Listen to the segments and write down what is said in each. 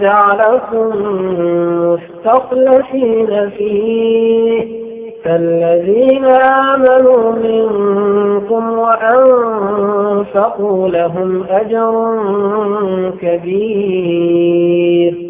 جعلكم مستخلفين فيه. فالذين آمنوا منكم وأنفقوا لهم أجر كبير.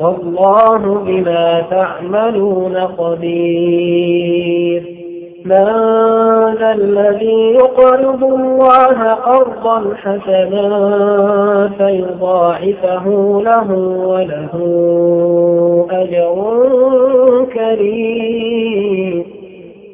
والله بما تعملون قدير من ذا الذي يقرض الله قرضا حسنا فيضاعفه له وله أجر كريم.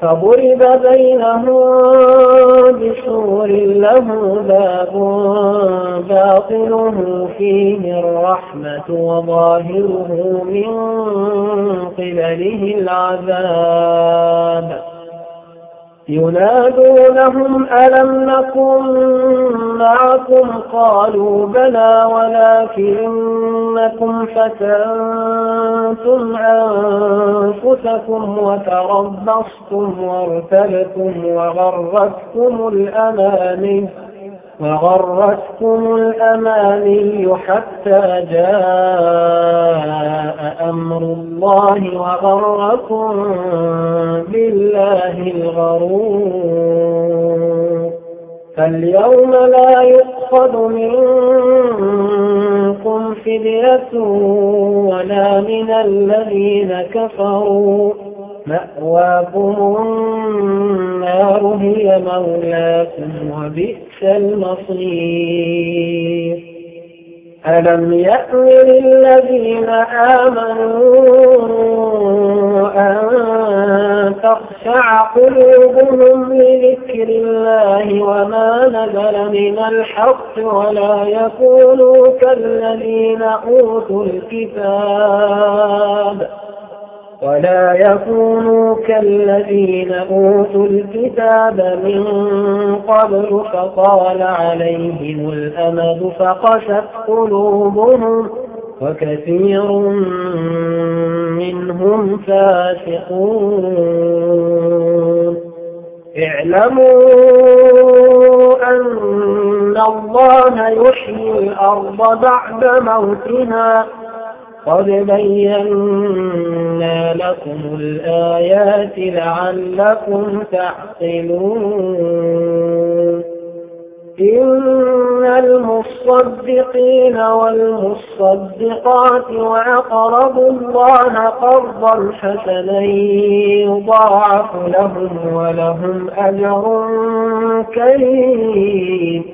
فضرب بينهم بسور له باب باطنه فيه الرحمة وظاهره من قبله العذاب. ينادونهم ألم نكن معكم؟ قالوا بلى ولكنكم فتنتم أنفسكم وتربصتم وارتبتم وغرتكم الأماني وغرتكم الأماني حتى جاء أمر الله وغركم بالله الغرور. فاليوم لا يؤخذ منكم فدية ولا من الذين كفروا. مأواكم النار هي مولاكم وبئس المصير. ألم يأمر للذين آمنوا أن تخشع قلوبهم لذكر الله وما نزل من الحق ولا يكونوا كالذين أوتوا الكتاب ولا يكونوا كالذين أوتوا الكتاب من قبل فطال عليهم الأمد فقست قلوبهم وكثير منهم فاسقون. اعلموا أن الله يحيي الأرض بعد موتها قد بينا لكم الآيات لعلكم تعقلون إن المصدقين والمصدقات وأقرضوا الله قرضا حسنا يضاعف لهم ولهم أجر كريم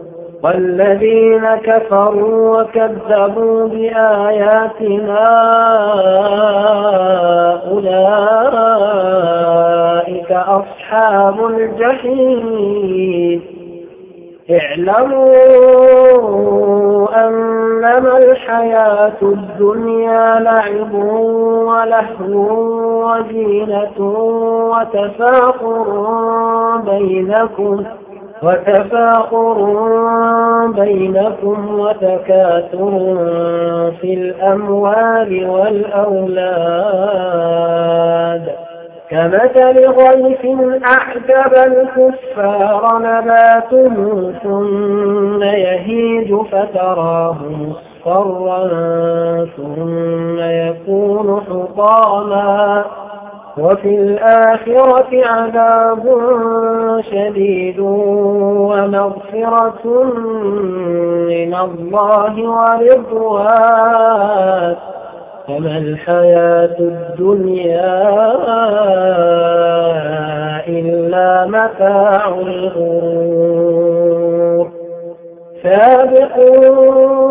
والذين كفروا وكذبوا بآياتنا أولئك أصحاب الجحيم. اعلموا أنما الحياة الدنيا لعب ولهو وزينة وتفاقر بينكم. وتفاقر بينكم وتكاثر في الأموال والأولاد. كمثل غيث أعجب الكفار نباته ثم يهيج فتراه مصفرا ثم يكون حطاما. وفي الآخرة عذاب شديد ومغفرة من الله ورضوان. وما الحياة الدنيا إلا متاع الغرور. سابقوا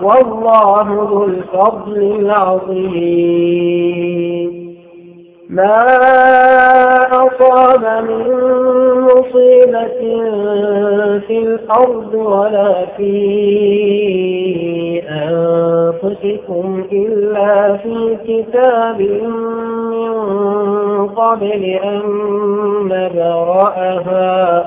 والله ذو الفضل العظيم. ما أصاب من مصيبة في الأرض ولا في أنفسكم إلا في كتاب من قبل أن نبرأها.